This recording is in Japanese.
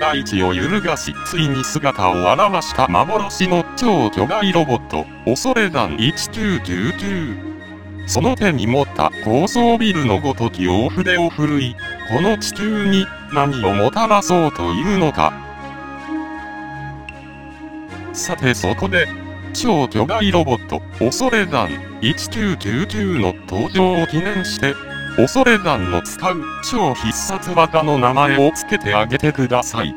大地を揺るがし、ついに姿を現した幻の超巨大ロボット、恐れ団1999。その手に持った高層ビルのごとき大筆を振るい、この地球に何をもたらそうというのか。さてそこで、超巨大ロボット、恐れ団1999の登場を記念して、恐れ団の使う超必殺技の名前を付けてあげてください。